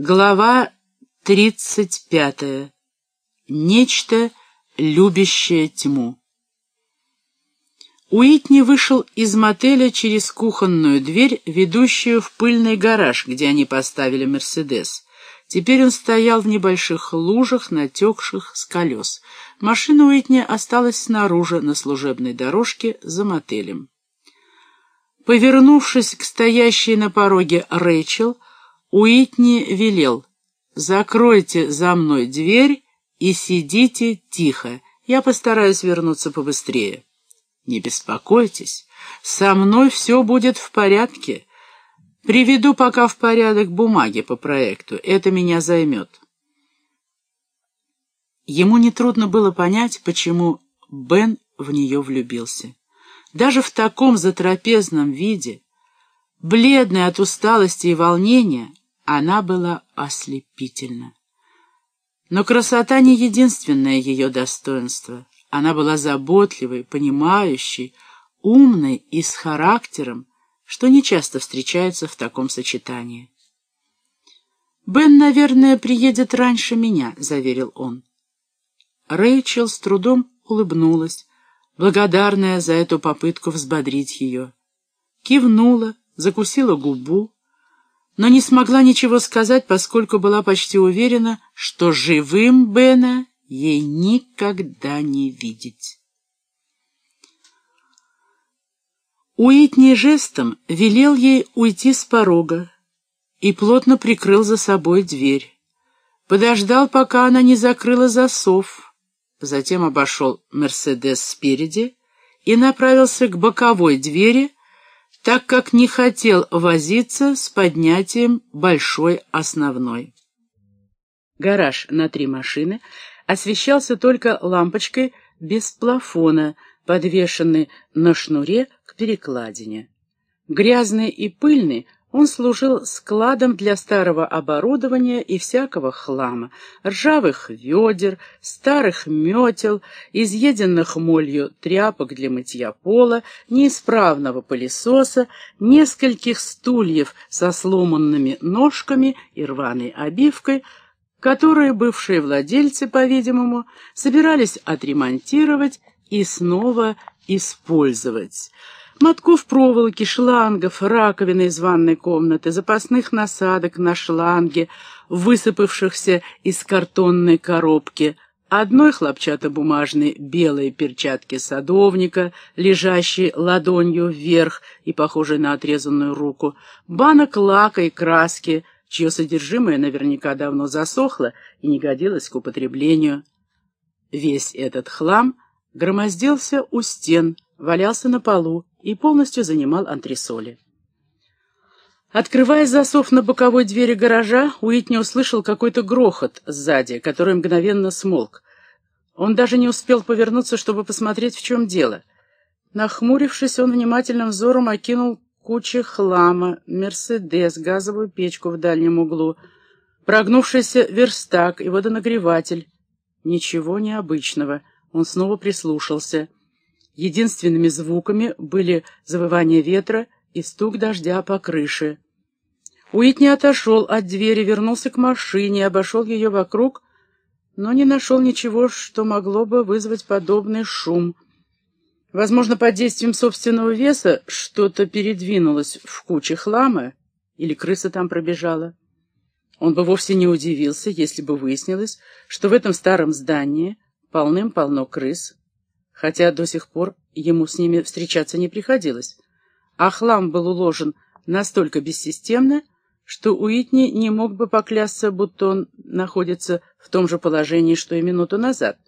Глава тридцать пятая. Нечто, любящее тьму. Уитни вышел из мотеля через кухонную дверь, ведущую в пыльный гараж, где они поставили «Мерседес». Теперь он стоял в небольших лужах, натекших с колес. Машина Уитни осталась снаружи, на служебной дорожке, за мотелем. Повернувшись к стоящей на пороге Рэйчел, Уитни велел «Закройте за мной дверь и сидите тихо, я постараюсь вернуться побыстрее». «Не беспокойтесь, со мной все будет в порядке. Приведу пока в порядок бумаги по проекту, это меня займет». Ему нетрудно было понять, почему Бен в нее влюбился. Даже в таком затрапезном виде, бледная от усталости и волнения, она была ослепительна. Но красота не единственное ее достоинство. Она была заботливой, понимающей, умной и с характером, что нечасто встречается в таком сочетании. «Бен, наверное, приедет раньше меня», — заверил он. Рэйчел с трудом улыбнулась, благодарная за эту попытку взбодрить ее. Кивнула, закусила губу, но не смогла ничего сказать, поскольку была почти уверена, что живым Бена ей никогда не видеть. Уитни жестом велел ей уйти с порога и плотно прикрыл за собой дверь. Подождал, пока она не закрыла засов, затем обошел «Мерседес» спереди и направился к боковой двери, так как не хотел возиться с поднятием большой основной. Гараж на три машины освещался только лампочкой без плафона, подвешенной на шнуре к перекладине. Грязный и пыльный, он служил складом для старого оборудования и всякого хлама, ржавых ведер, старых метел, изъеденных молью тряпок для мытья пола, неисправного пылесоса, нескольких стульев со сломанными ножками и рваной обивкой, которые бывшие владельцы, по-видимому, собирались отремонтировать и снова использовать мотков проволоки, шлангов, раковины из ванной комнаты, запасных насадок на шланге, высыпавшихся из картонной коробки, одной хлопчатобумажной белой перчатки садовника, лежащей ладонью вверх и похожей на отрезанную руку, банок лака и краски, чье содержимое наверняка давно засохло и не годилось к употреблению. Весь этот хлам громоздился у стен, валялся на полу и полностью занимал антресоли. Открывая засов на боковой двери гаража, Уитни услышал какой-то грохот сзади, который мгновенно смолк. Он даже не успел повернуться, чтобы посмотреть, в чем дело. Нахмурившись, он внимательным взором окинул кучу хлама, «Мерседес», газовую печку в дальнем углу, прогнувшийся верстак и водонагреватель. Ничего необычного. Он снова прислушался — Единственными звуками были завывание ветра и стук дождя по крыше. Уитни отошел от двери, вернулся к машине, обошел ее вокруг, но не нашел ничего, что могло бы вызвать подобный шум. Возможно, под действием собственного веса что-то передвинулось в куче хлама, или крыса там пробежала. Он бы вовсе не удивился, если бы выяснилось, что в этом старом здании полным-полно крыс, хотя до сих пор ему с ними встречаться не приходилось. А хлам был уложен настолько бессистемно, что Уитни не мог бы поклясться, будто он находится в том же положении, что и минуту назад.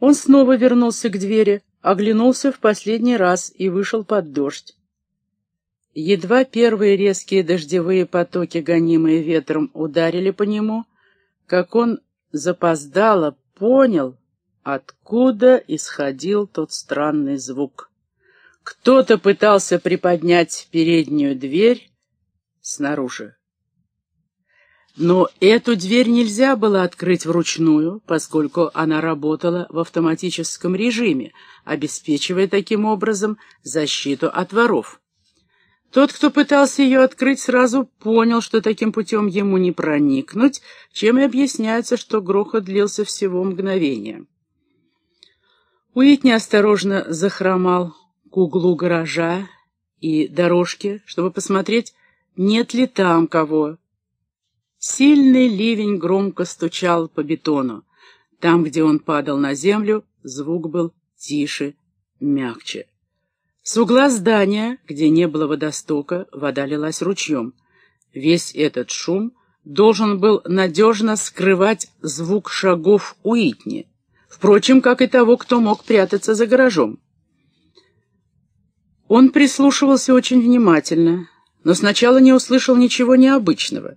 Он снова вернулся к двери, оглянулся в последний раз и вышел под дождь. Едва первые резкие дождевые потоки, гонимые ветром, ударили по нему, как он запоздало понял, откуда исходил тот странный звук. Кто-то пытался приподнять переднюю дверь снаружи. Но эту дверь нельзя было открыть вручную, поскольку она работала в автоматическом режиме, обеспечивая таким образом защиту от воров. Тот, кто пытался ее открыть, сразу понял, что таким путем ему не проникнуть, чем и объясняется, что грохот длился всего мгновение. Уитни осторожно захромал к углу гаража и дорожки, чтобы посмотреть, нет ли там кого. Сильный ливень громко стучал по бетону. Там, где он падал на землю, звук был тише, мягче. С угла здания, где не было водостока, вода лилась ручьем. Весь этот шум должен был надежно скрывать звук шагов Уитни, впрочем, как и того, кто мог прятаться за гаражом. Он прислушивался очень внимательно, но сначала не услышал ничего необычного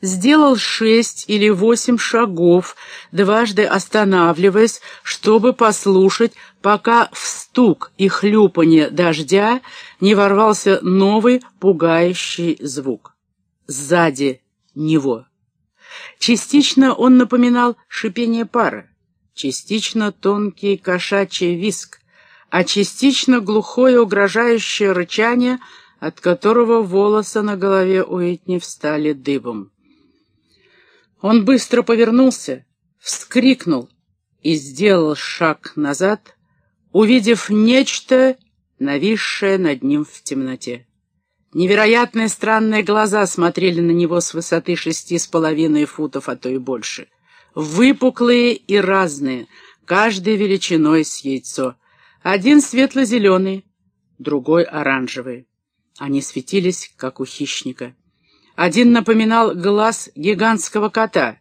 сделал шесть или восемь шагов, дважды останавливаясь, чтобы послушать, пока в стук и хлюпанье дождя не ворвался новый пугающий звук. Сзади него. Частично он напоминал шипение пара, частично тонкий кошачий виск, а частично глухое угрожающее рычание, от которого волосы на голове Уитни встали дыбом. Он быстро повернулся, вскрикнул и сделал шаг назад, увидев нечто, нависшее над ним в темноте. Невероятные странные глаза смотрели на него с высоты шести с половиной футов, а то и больше. Выпуклые и разные, каждой величиной с яйцо. Один светло-зеленый, другой оранжевый. Они светились, как у хищника. Один напоминал глаз гигантского кота,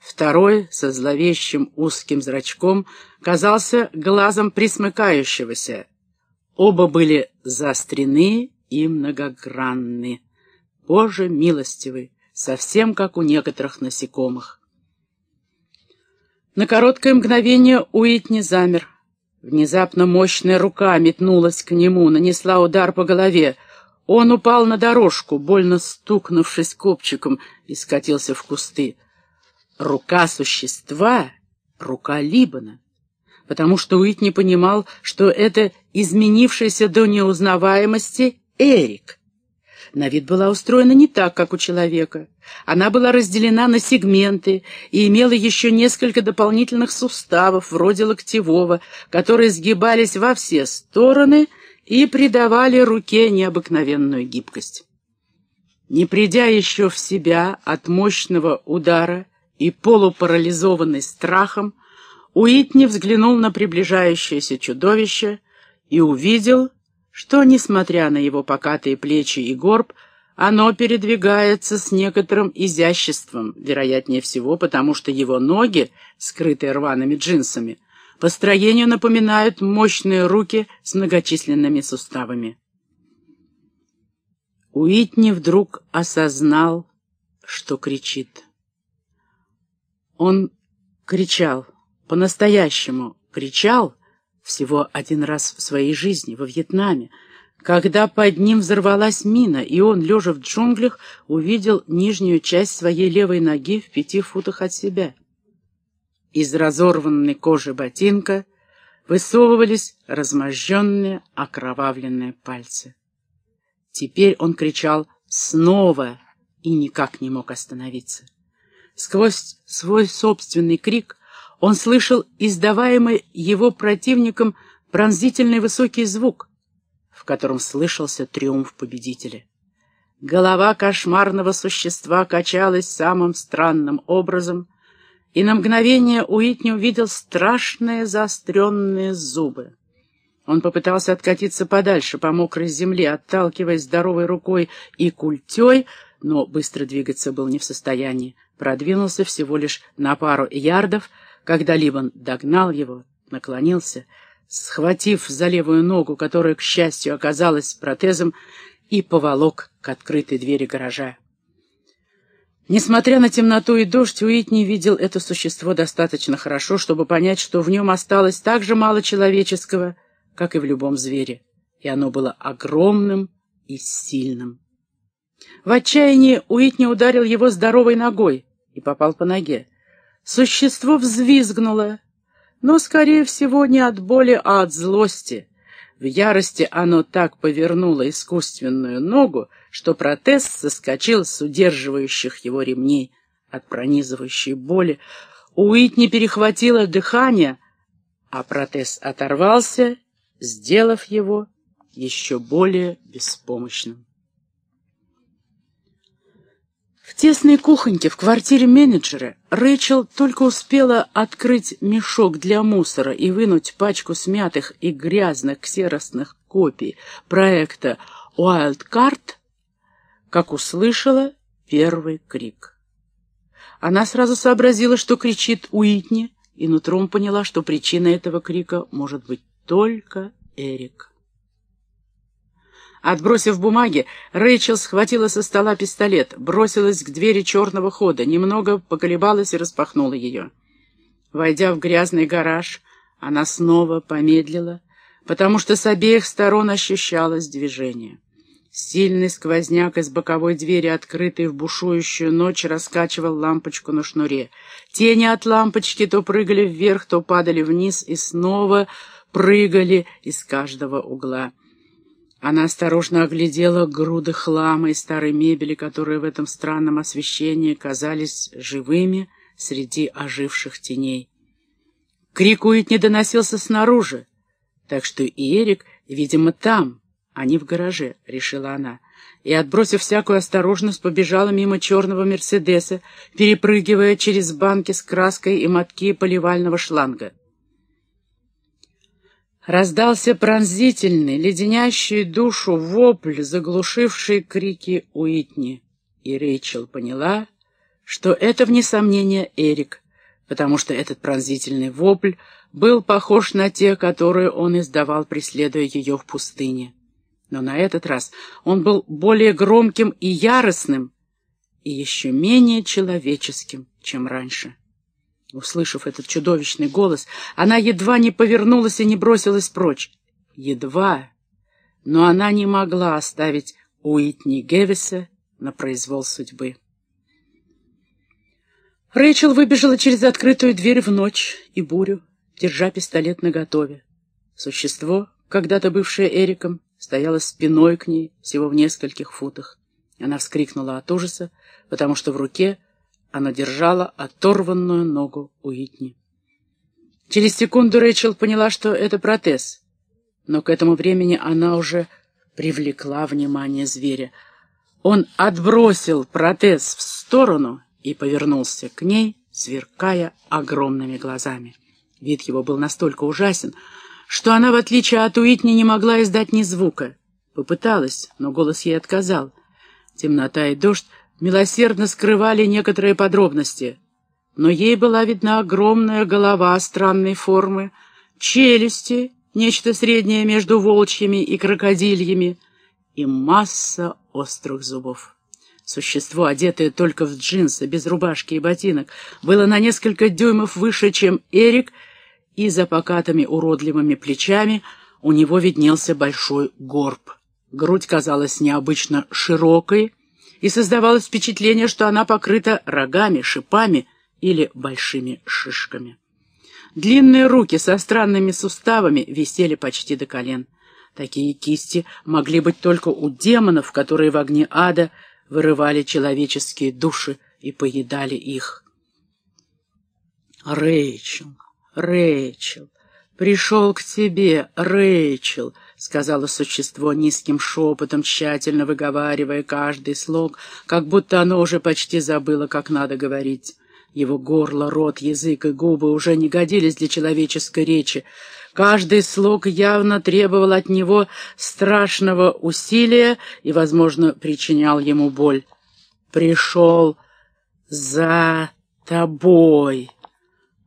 второй, со зловещим узким зрачком, казался глазом присмыкающегося. Оба были заострены и многогранны. Боже милостивый, совсем как у некоторых насекомых. На короткое мгновение Уитни замер. Внезапно мощная рука метнулась к нему, нанесла удар по голове. Он упал на дорожку, больно стукнувшись копчиком, и скатился в кусты. Рука существа — рука Либана, потому что Уитни понимал, что это изменившийся до неузнаваемости Эрик. На вид была устроена не так, как у человека. Она была разделена на сегменты и имела еще несколько дополнительных суставов, вроде локтевого, которые сгибались во все стороны — и придавали руке необыкновенную гибкость. Не придя еще в себя от мощного удара и полупарализованный страхом, Уитни взглянул на приближающееся чудовище и увидел, что, несмотря на его покатые плечи и горб, оно передвигается с некоторым изяществом, вероятнее всего, потому что его ноги, скрытые рваными джинсами, по строению напоминают мощные руки с многочисленными суставами. Уитни вдруг осознал, что кричит. Он кричал, по-настоящему кричал всего один раз в своей жизни, во Вьетнаме, когда под ним взорвалась мина, и он, лежа в джунглях, увидел нижнюю часть своей левой ноги в пяти футах от себя. Из разорванной кожи ботинка высовывались разможженные окровавленные пальцы. Теперь он кричал снова и никак не мог остановиться. Сквозь свой собственный крик он слышал издаваемый его противником пронзительный высокий звук, в котором слышался триумф победителя. Голова кошмарного существа качалась самым странным образом, и на мгновение Уитни увидел страшные заостренные зубы. Он попытался откатиться подальше по мокрой земле, отталкиваясь здоровой рукой и культей, но быстро двигаться был не в состоянии. Продвинулся всего лишь на пару ярдов, когда Ливан догнал его, наклонился, схватив за левую ногу, которая, к счастью, оказалась протезом, и поволок к открытой двери гаража. Несмотря на темноту и дождь, Уитни видел это существо достаточно хорошо, чтобы понять, что в нем осталось так же мало человеческого, как и в любом звере, и оно было огромным и сильным. В отчаянии Уитни ударил его здоровой ногой и попал по ноге. Существо взвизгнуло, но, скорее всего, не от боли, а от злости. В ярости оно так повернуло искусственную ногу, что протез соскочил с удерживающих его ремней от пронизывающей боли. Уитни перехватило дыхание, а протез оторвался, сделав его еще более беспомощным. В тесной кухоньке в квартире менеджера Рэйчел только успела открыть мешок для мусора и вынуть пачку смятых и грязных ксеросных копий проекта Wildcard, как услышала первый крик. Она сразу сообразила, что кричит Уитни, и нутром поняла, что причина этого крика может быть только Эрик. Отбросив бумаги, Рэйчел схватила со стола пистолет, бросилась к двери черного хода, немного поколебалась и распахнула ее. Войдя в грязный гараж, она снова помедлила, потому что с обеих сторон ощущалось движение. Сильный сквозняк из боковой двери, открытой в бушующую ночь, раскачивал лампочку на шнуре. Тени от лампочки то прыгали вверх, то падали вниз и снова прыгали из каждого угла. Она осторожно оглядела груды хлама и старой мебели, которые в этом странном освещении казались живыми среди оживших теней. Крик Уитни доносился снаружи, так что и Эрик, видимо, там, а не в гараже, — решила она, и, отбросив всякую осторожность, побежала мимо черного «Мерседеса», перепрыгивая через банки с краской и мотки поливального шланга. Раздался пронзительный, леденящий душу вопль, заглушивший крики Уитни. И Рэйчел поняла, что это, вне сомнения, Эрик, потому что этот пронзительный вопль был похож на те, которые он издавал, преследуя ее в пустыне. Но на этот раз он был более громким и яростным, и еще менее человеческим, чем раньше. Услышав этот чудовищный голос, она едва не повернулась и не бросилась прочь. Едва, но она не могла оставить Уитни Гевиса на произвол судьбы. Рэйчел выбежала через открытую дверь в ночь и бурю, держа пистолет наготове. Существо, когда-то бывшее Эриком, стояло спиной к ней всего в нескольких футах. Она вскрикнула от ужаса, потому что в руке она держала оторванную ногу Уитни. Через секунду Рэйчел поняла, что это протез, но к этому времени она уже привлекла внимание зверя. Он отбросил протез в сторону и повернулся к ней, сверкая огромными глазами. Вид его был настолько ужасен, что она, в отличие от Уитни, не могла издать ни звука. Попыталась, но голос ей отказал. Темнота и дождь милосердно скрывали некоторые подробности, но ей была видна огромная голова странной формы, челюсти, нечто среднее между волчьими и крокодильями, и масса острых зубов. Существо, одетое только в джинсы, без рубашки и ботинок, было на несколько дюймов выше, чем Эрик, и за покатыми уродливыми плечами у него виднелся большой горб. Грудь казалась необычно широкой, и создавалось впечатление, что она покрыта рогами, шипами или большими шишками. Длинные руки со странными суставами висели почти до колен. Такие кисти могли быть только у демонов, которые в огне ада вырывали человеческие души и поедали их. Рэйчел, Рэйчел, пришел к тебе, Рэйчел, — сказала существо низким шепотом, тщательно выговаривая каждый слог, как будто оно уже почти забыло, как надо говорить. Его горло, рот, язык и губы уже не годились для человеческой речи. Каждый слог явно требовал от него страшного усилия и, возможно, причинял ему боль. «Пришел за тобой».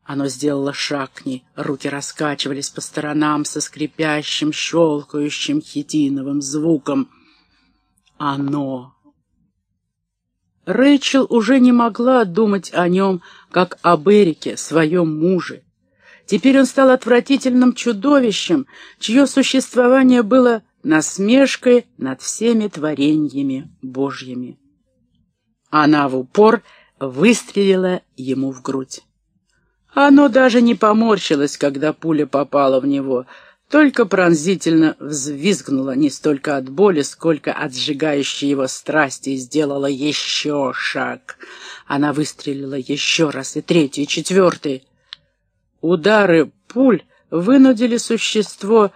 Оно сделало шаг к ней, руки раскачивались по сторонам со скрипящим, щелкающим хитиновым звуком. Оно. Рэйчел уже не могла думать о нем, как об Эрике, своем муже. Теперь он стал отвратительным чудовищем, чье существование было насмешкой над всеми творениями Божьими. Она в упор выстрелила ему в грудь. Оно даже не поморщилось, когда пуля попала в него. только пронзительно взвизгнула не столько от боли, сколько от сжигающей его страсти, и сделала еще шаг. Она выстрелила еще раз, и третий, и четвертый. Удары пуль вынудили существо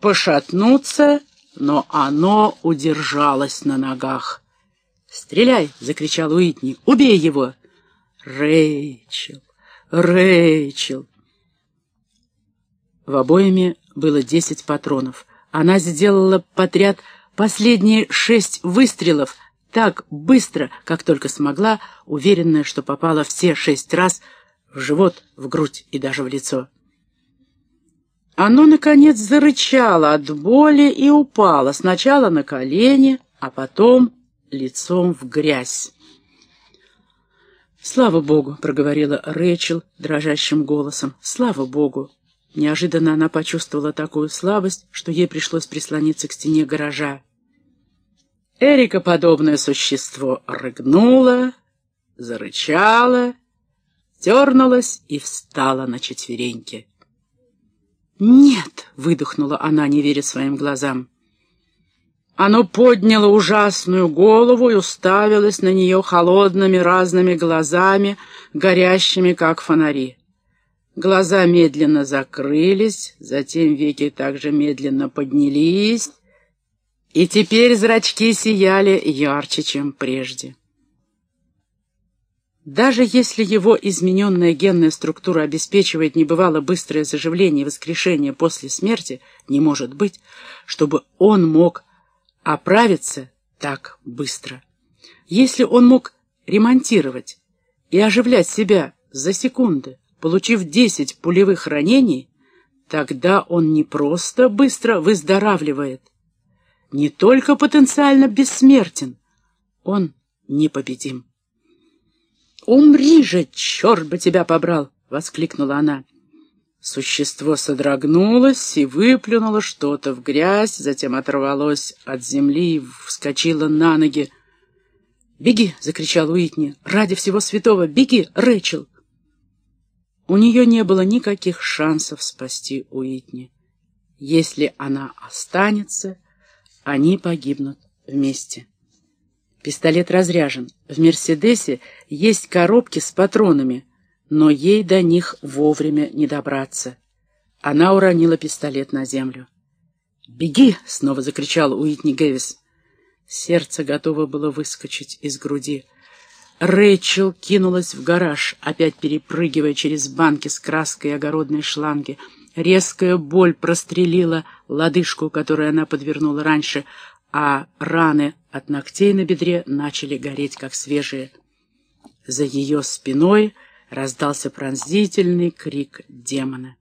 пошатнуться, но оно удержалось на ногах. «Стреляй!» — закричал Уитни. «Убей его!» «Рэйчел! Рэйчел!» В обоими было десять патронов. Она сделала подряд последние шесть выстрелов так быстро, как только смогла, уверенная, что попала все шесть раз в живот, в грудь и даже в лицо. Оно, наконец, зарычало от боли и упало сначала на колени, а потом лицом в грязь. «Слава Богу!» — проговорила Рэйчел дрожащим голосом. «Слава Богу!» Неожиданно она почувствовала такую слабость, что ей пришлось прислониться к стене гаража. Эрика подобное существо рыгнуло, зарычало, дернулось и встала на четвереньки. «Нет!» — выдохнула она, не веря своим глазам. Оно подняло ужасную голову и уставилось на нее холодными разными глазами, горящими, как фонари. Глаза медленно закрылись, затем веки также медленно поднялись, и теперь зрачки сияли ярче, чем прежде. Даже если его измененная генная структура обеспечивает небывало быстрое заживление и воскрешение после смерти, не может быть, чтобы он мог оправиться так быстро. Если он мог ремонтировать и оживлять себя за секунды, Получив десять пулевых ранений, тогда он не просто быстро выздоравливает, не только потенциально бессмертен, он непобедим. «Умри же, черт бы тебя побрал!» — воскликнула она. Существо содрогнулось и выплюнуло что-то в грязь, затем оторвалось от земли и вскочило на ноги. «Беги!» — закричал Уитни. «Ради всего святого! Беги, Рэчел!» У нее не было никаких шансов спасти Уитни. Если она останется, они погибнут вместе. Пистолет разряжен. В «Мерседесе» есть коробки с патронами, но ей до них вовремя не добраться. Она уронила пистолет на землю. «Беги!» — снова закричал Уитни Гэвис. Сердце готово было выскочить из груди. Рэйчел кинулась в гараж, опять перепрыгивая через банки с краской и огородные шланги. Резкая боль прострелила лодыжку, которую она подвернула раньше, а раны от ногтей на бедре начали гореть, как свежие. За ее спиной раздался пронзительный крик демона.